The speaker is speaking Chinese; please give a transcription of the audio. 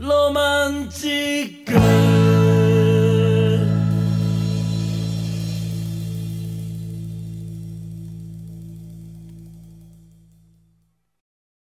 浪漫ンチ。